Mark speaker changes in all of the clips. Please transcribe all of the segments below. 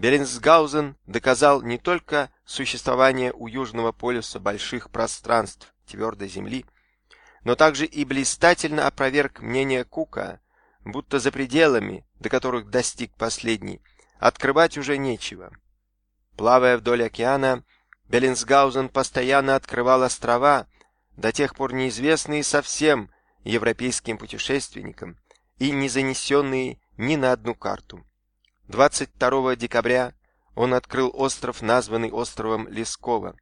Speaker 1: Беренсгаузен доказал не только существование у Южного полюса больших пространств твердой земли, но также и блистательно опроверг мнение Кука, будто за пределами, до которых достиг последний, открывать уже нечего. Плавая вдоль океана, Беллинсгаузен постоянно открывал острова, до тех пор неизвестные совсем европейским путешественникам и не занесенные ни на одну карту. 22 декабря он открыл остров, названный островом Лескова.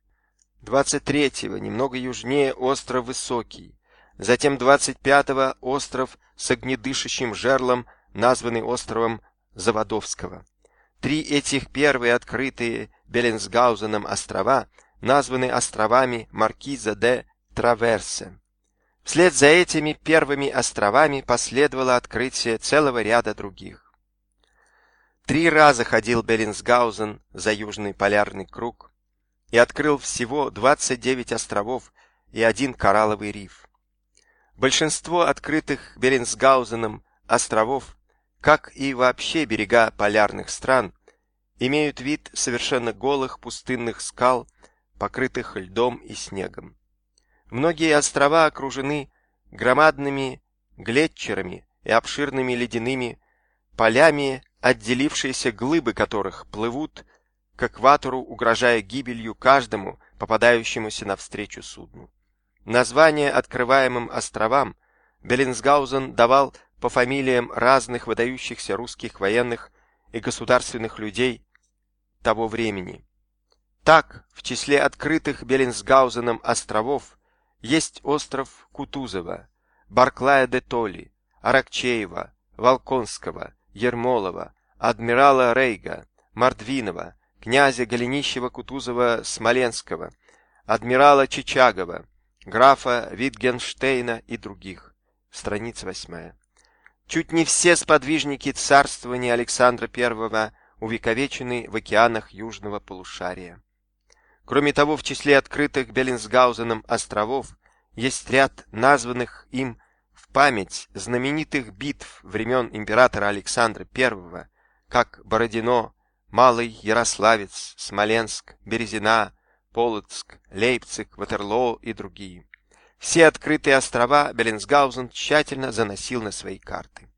Speaker 1: 23-го, немного южнее, остров Высокий. Затем 25-го остров с огнедышащим жерлом, названный островом Заводовского. Три этих первые открытые Беленсгаузеном острова названы островами Маркиза де Траверсе. Вслед за этими первыми островами последовало открытие целого ряда других. Три раза ходил Беллинсгаузен за Южный полярный круг и открыл всего 29 островов и один коралловый риф. Большинство открытых Беренсгаузеном островов, как и вообще берега полярных стран, имеют вид совершенно голых пустынных скал, покрытых льдом и снегом. Многие острова окружены громадными глетчерами и обширными ледяными полями, отделившиеся глыбы которых плывут к экватору, угрожая гибелью каждому попадающемуся навстречу судну. Название открываемым островам Беллинсгаузен давал по фамилиям разных выдающихся русских военных и государственных людей того времени. Так, в числе открытых Беллинсгаузеном островов есть остров Кутузова, Барклая де Толли, Аракчеева, Волконского, Ермолова, адмирала Рейга, Мордвинова, князя Голенищева-Кутузова-Смоленского, адмирала Чичагова, графа Витгенштейна и других. Страница 8. Чуть не все сподвижники царствования Александра I увековечены в океанах южного полушария. Кроме того, в числе открытых Беллинсгаузеном островов есть ряд названных им память знаменитых битв времен императора Александра I, как Бородино, Малый Ярославец, Смоленск, Березина, Полоцк, Лейпциг, Ватерлоо и другие. Все открытые острова Беллинсгаузен тщательно заносил на свои карты.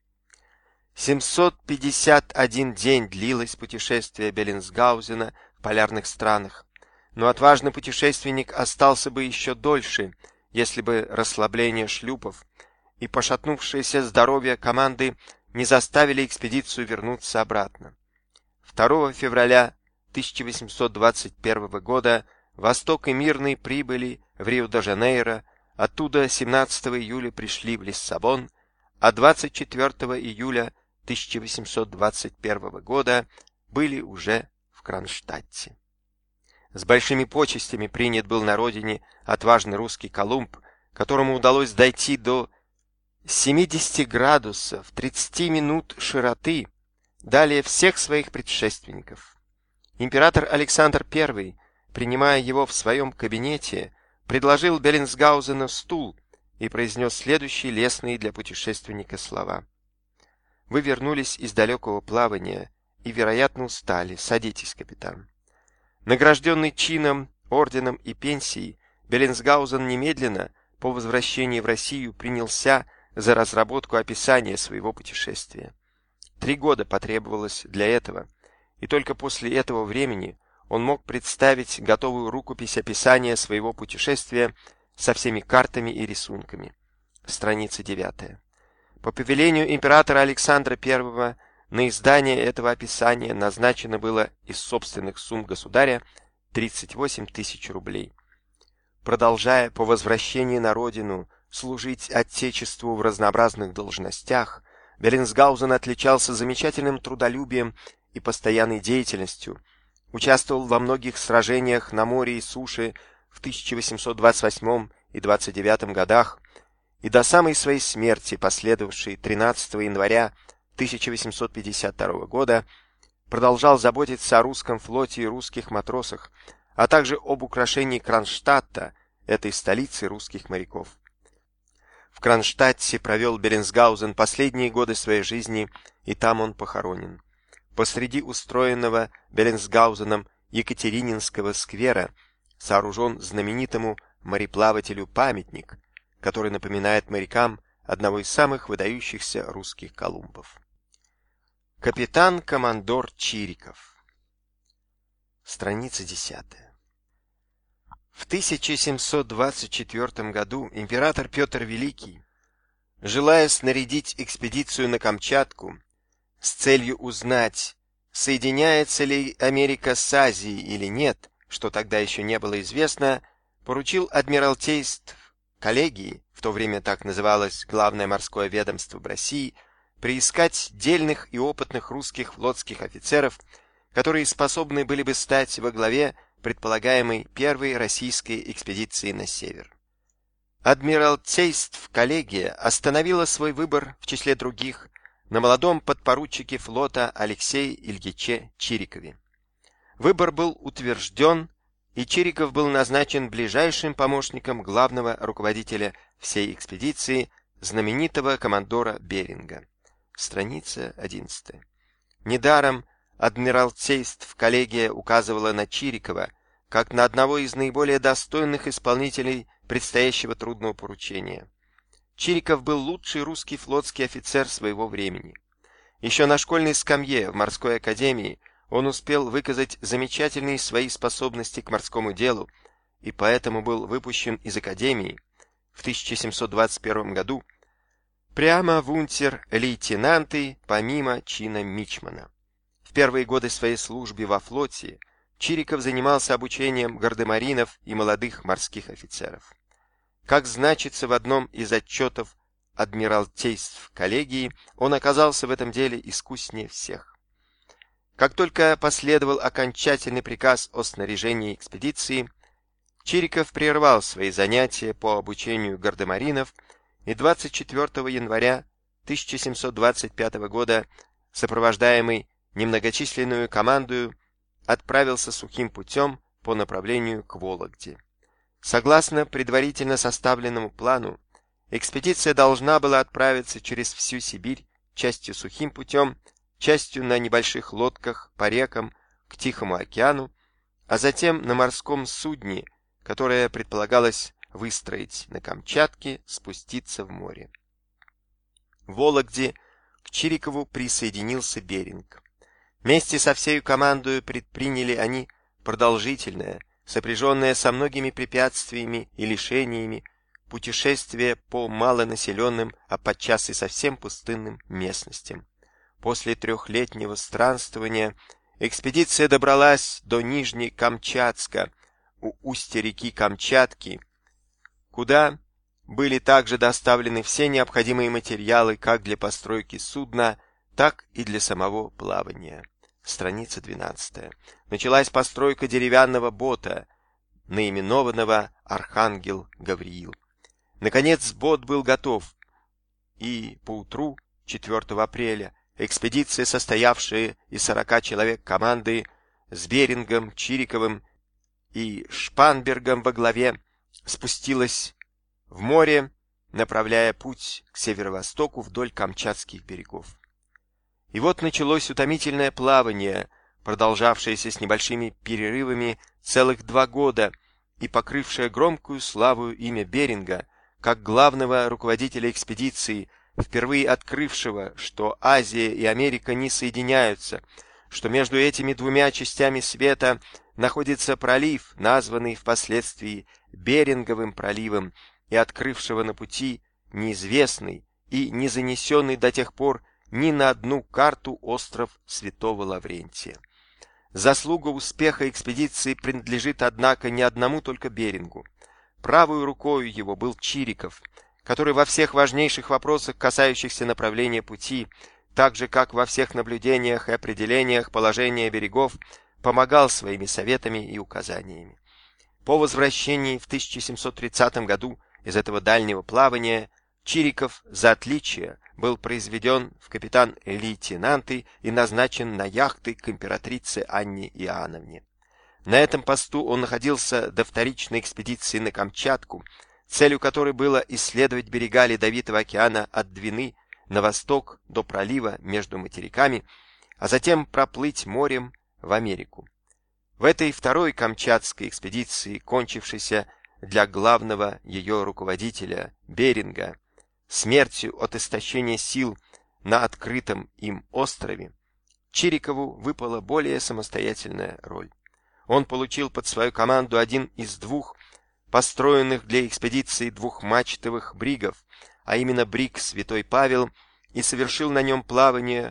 Speaker 1: 751 день длилось путешествие Беллинсгаузена в полярных странах, но отважный путешественник остался бы еще дольше, если бы расслабление шлюпов и пошатнувшееся здоровье команды не заставили экспедицию вернуться обратно. 2 февраля 1821 года Восток и Мирный прибыли в Рио-де-Жанейро, оттуда 17 июля пришли в Лиссабон, а 24 июля 1821 года были уже в Кронштадте. С большими почестями принят был на родине отважный русский Колумб, которому удалось дойти до 70 градусов 30 минут широты, далее всех своих предшественников. Император Александр I, принимая его в своем кабинете, предложил Беллинсгаузену стул и произнес следующие лестные для путешественника слова. «Вы вернулись из далекого плавания и, вероятно, устали. Садитесь, капитан». Награжденный чином, орденом и пенсией, Беллинсгаузен немедленно по возвращении в Россию принялся за разработку описания своего путешествия. Три года потребовалось для этого, и только после этого времени он мог представить готовую рукопись описания своего путешествия со всеми картами и рисунками. Страница 9. По повелению императора Александра I на издание этого описания назначено было из собственных сумм государя 38 тысяч рублей. Продолжая по возвращении на родину служить Отечеству в разнообразных должностях, Беренсгаузен отличался замечательным трудолюбием и постоянной деятельностью, участвовал во многих сражениях на море и суше в 1828 и 29 годах и до самой своей смерти, последовавшей 13 января 1852 года продолжал заботиться о русском флоте и русских матросах, а также об украшении Кронштадта, этой столицы русских моряков. В Кронштадте провел Беренсгаузен последние годы своей жизни, и там он похоронен. посреди устроенного Беленсгаузеном Екатерининского сквера сооружен знаменитому мореплавателю памятник, который напоминает морякам одного из самых выдающихся русских Колумбов. Капитан-командор Чириков Страница 10 В 1724 году император Петр Великий, желая снарядить экспедицию на Камчатку с целью узнать, соединяется ли Америка с Азией или нет, что тогда еще не было известно, поручил адмиралтейств коллегии, в то время так называлось Главное морское ведомство в России, приискать дельных и опытных русских флотских офицеров, которые способны были бы стать во главе предполагаемой первой российской экспедиции на север. Адмиралтейств коллегия остановила свой выбор в числе других на молодом подпоручике флота Алексее Ильиче Чирикове. Выбор был утвержден и Чириков был назначен ближайшим помощником главного руководителя всей экспедиции, знаменитого командора Беринга. Страница 11. Недаром адмиралтейств коллегия указывала на Чирикова как на одного из наиболее достойных исполнителей предстоящего трудного поручения. Чириков был лучший русский флотский офицер своего времени. Еще на школьной скамье в морской академии он успел выказать замечательные свои способности к морскому делу и поэтому был выпущен из академии в 1721 году прямо в унтер-лейтенанты помимо чина мичмана. В первые годы своей службы во флоте Чириков занимался обучением гардемаринов и молодых морских офицеров. Как значится в одном из отчетов адмиралтейств коллегии, он оказался в этом деле искуснее всех. Как только последовал окончательный приказ о снаряжении экспедиции, Чириков прервал свои занятия по обучению гардемаринов и 24 января 1725 года, сопровождаемый немногочисленную командою, отправился сухим путем по направлению к Вологде. Согласно предварительно составленному плану, экспедиция должна была отправиться через всю Сибирь частью сухим путем, частью на небольших лодках по рекам к Тихому океану, а затем на морском судне, которое предполагалось выстроить на Камчатке, спуститься в море. В Вологде к Чирикову присоединился Беринг. Вместе со всей командой предприняли они продолжительное, сопряженное со многими препятствиями и лишениями, путешествие по малонаселенным, а подчас и совсем пустынным местностям. После трехлетнего странствования экспедиция добралась до Нижнекамчатска, у устья реки Камчатки, куда были также доставлены все необходимые материалы как для постройки судна, так и для самого плавания. Страница 12. Началась постройка деревянного бота, наименованного Архангел Гавриил. Наконец бот был готов, и поутру 4 апреля Экспедиция, состоявшая из сорока человек команды, с Берингом, Чириковым и Шпанбергом во главе, спустилась в море, направляя путь к северо-востоку вдоль Камчатских берегов. И вот началось утомительное плавание, продолжавшееся с небольшими перерывами целых два года и покрывшее громкую славу имя Беринга как главного руководителя экспедиции – впервые открывшего, что Азия и Америка не соединяются, что между этими двумя частями света находится пролив, названный впоследствии Беринговым проливом, и открывшего на пути неизвестный и не занесенный до тех пор ни на одну карту остров Святого Лаврентия. Заслуга успеха экспедиции принадлежит, однако, не одному только Берингу. Правой рукой его был Чириков, который во всех важнейших вопросах, касающихся направления пути, так же как во всех наблюдениях и определениях положения берегов, помогал своими советами и указаниями. По возвращении в 1730 году из этого дальнего плавания Чириков за отличие был произведен в капитан-лейтенанты и назначен на яхты к императрице Анне Иоанновне. На этом посту он находился до вторичной экспедиции на Камчатку, целью которой было исследовать берега Ледовитого океана от Двины на восток до пролива между материками, а затем проплыть морем в Америку. В этой второй Камчатской экспедиции, кончившейся для главного ее руководителя Беринга смертью от истощения сил на открытом им острове, Чирикову выпала более самостоятельная роль. Он получил под свою команду один из двух построенных для экспедиции двухмачтовых бригов, а именно бриг Святой Павел, и совершил на нем плавание